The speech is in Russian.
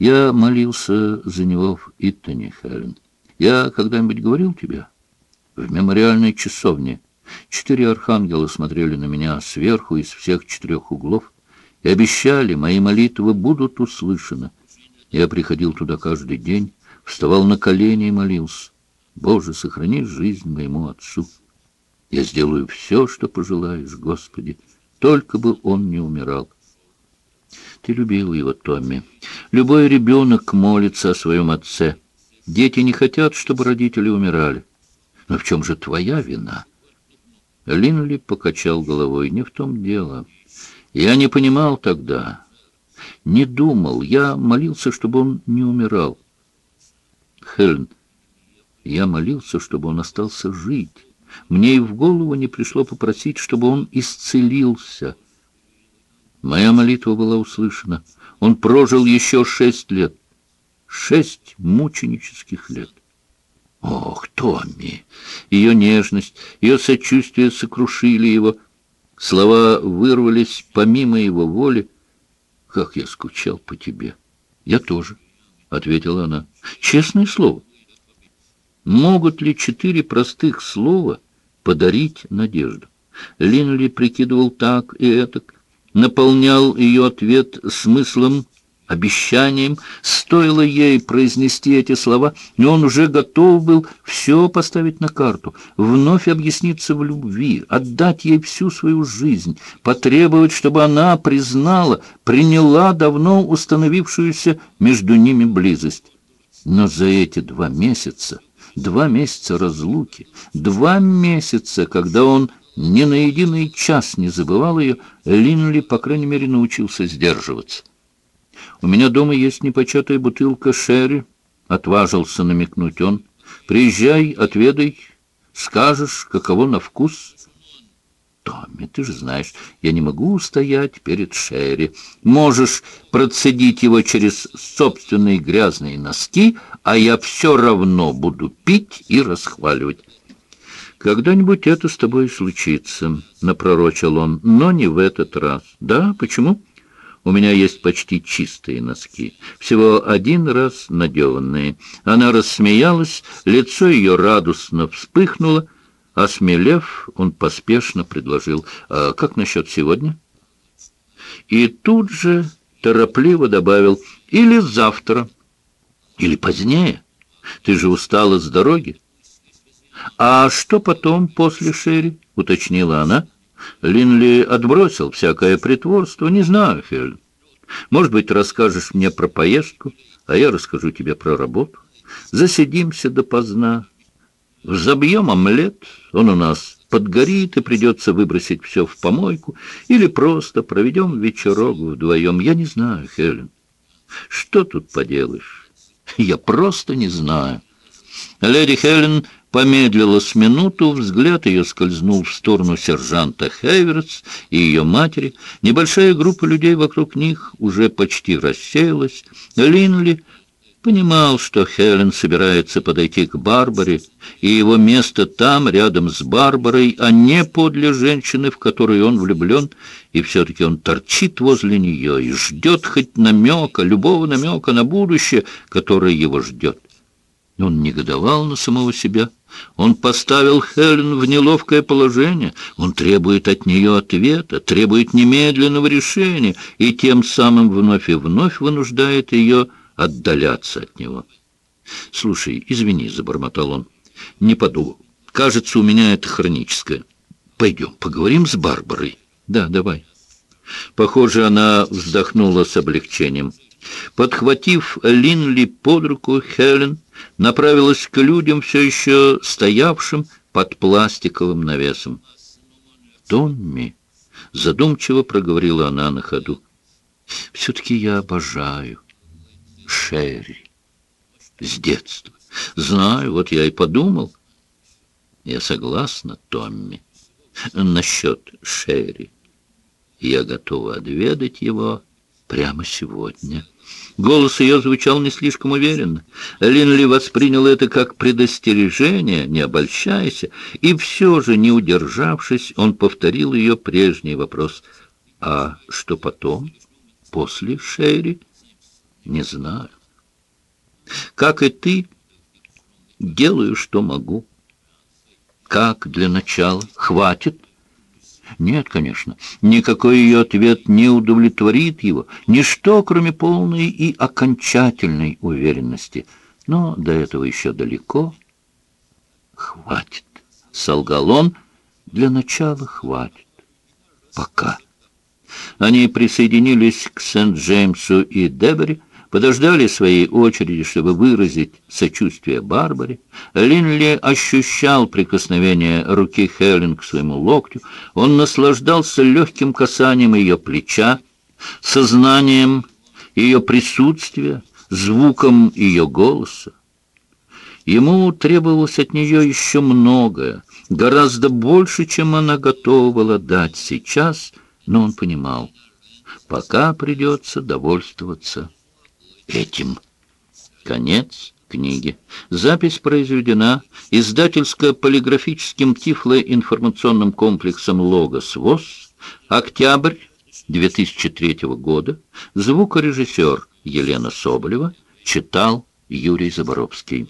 Я молился за него в Иттоне, Хелен. Я когда-нибудь говорил тебе? В мемориальной часовне. Четыре архангела смотрели на меня сверху из всех четырех углов и обещали, мои молитвы будут услышаны. Я приходил туда каждый день, вставал на колени и молился. Боже, сохрани жизнь моему отцу. Я сделаю все, что пожелаешь, Господи, только бы он не умирал. Ты любил его, Томми. Любой ребенок молится о своем отце. Дети не хотят, чтобы родители умирали. Но в чем же твоя вина? Линли покачал головой. Не в том дело. Я не понимал тогда. Не думал. Я молился, чтобы он не умирал. Хелен, я молился, чтобы он остался жить. Мне и в голову не пришло попросить, чтобы он исцелился. Моя молитва была услышана. Он прожил еще шесть лет. Шесть мученических лет. Ох, Томми! Ее нежность, ее сочувствие сокрушили его. Слова вырвались помимо его воли. «Как я скучал по тебе!» «Я тоже», — ответила она. «Честное слово». Могут ли четыре простых слова подарить надежду? Линли прикидывал так и этак, наполнял ее ответ смыслом, обещанием. Стоило ей произнести эти слова, и он уже готов был все поставить на карту, вновь объясниться в любви, отдать ей всю свою жизнь, потребовать, чтобы она признала, приняла давно установившуюся между ними близость. Но за эти два месяца два месяца разлуки, два месяца, когда он ни на единый час не забывал ее, Линли, по крайней мере, научился сдерживаться. «У меня дома есть непочатая бутылка шерри», — отважился намекнуть он. «Приезжай, отведай, скажешь, каково на вкус». Томми, ты же знаешь, я не могу устоять перед Шерри. Можешь процедить его через собственные грязные носки, а я все равно буду пить и расхваливать. «Когда-нибудь это с тобой случится», — напророчил он, — «но не в этот раз». «Да? Почему?» «У меня есть почти чистые носки, всего один раз надеванные». Она рассмеялась, лицо ее радостно вспыхнуло, — Осмелев, он поспешно предложил, «А как насчет сегодня?» И тут же торопливо добавил, «Или завтра, или позднее. Ты же устала с дороги». «А что потом, после Шерри?» — уточнила она. Линли отбросил всякое притворство. «Не знаю, Хель. Может быть, расскажешь мне про поездку, а я расскажу тебе про работу. Засидимся допоздна, Взобьем омлет, он у нас подгорит, и придется выбросить все в помойку, или просто проведем вечерок вдвоем. Я не знаю, Хелен. Что тут поделаешь? Я просто не знаю. Леди Хелен помедлила с минуту, взгляд ее скользнул в сторону сержанта Хейверс и ее матери. Небольшая группа людей вокруг них уже почти рассеялась. Линли Понимал, что Хелен собирается подойти к Барбаре, и его место там, рядом с Барбарой, а не подле женщины, в которую он влюблен, и все-таки он торчит возле нее и ждет хоть намека, любого намека на будущее, которое его ждет. Он негодовал на самого себя. Он поставил Хелен в неловкое положение. Он требует от нее ответа, требует немедленного решения и тем самым вновь и вновь вынуждает ее отдаляться от него. «Слушай, извини», — забормотал он, — «не подумал. Кажется, у меня это хроническое. Пойдем, поговорим с Барбарой». «Да, давай». Похоже, она вздохнула с облегчением. Подхватив Линли под руку, Хелен направилась к людям, все еще стоявшим под пластиковым навесом. «Томми», — задумчиво проговорила она на ходу, — «все-таки я обожаю Шерри. С детства. Знаю, вот я и подумал. Я согласна, Томми. Насчет Шерри. Я готова отведать его прямо сегодня. Голос ее звучал не слишком уверенно. Линли воспринял это как предостережение, не обольщайся, и все же, не удержавшись, он повторил ее прежний вопрос. «А что потом, после Шерри?» Не знаю. Как и ты, делаю, что могу. Как для начала? Хватит? Нет, конечно. Никакой ее ответ не удовлетворит его. Ничто, кроме полной и окончательной уверенности. Но до этого еще далеко. Хватит. Солгал он. Для начала хватит. Пока. Они присоединились к Сент-Джеймсу и Дебери, подождали своей очереди, чтобы выразить сочувствие Барбаре. Линли ощущал прикосновение руки Хелен к своему локтю. Он наслаждался легким касанием ее плеча, сознанием ее присутствия, звуком ее голоса. Ему требовалось от нее еще многое, гораздо больше, чем она готова была дать сейчас, но он понимал, пока придется довольствоваться этим. Конец книги. Запись произведена издательско-полиграфическим тифлоинформационным комплексом «Логос ВОЗ», октябрь 2003 года, звукорежиссер Елена Соболева, читал Юрий Заборовский.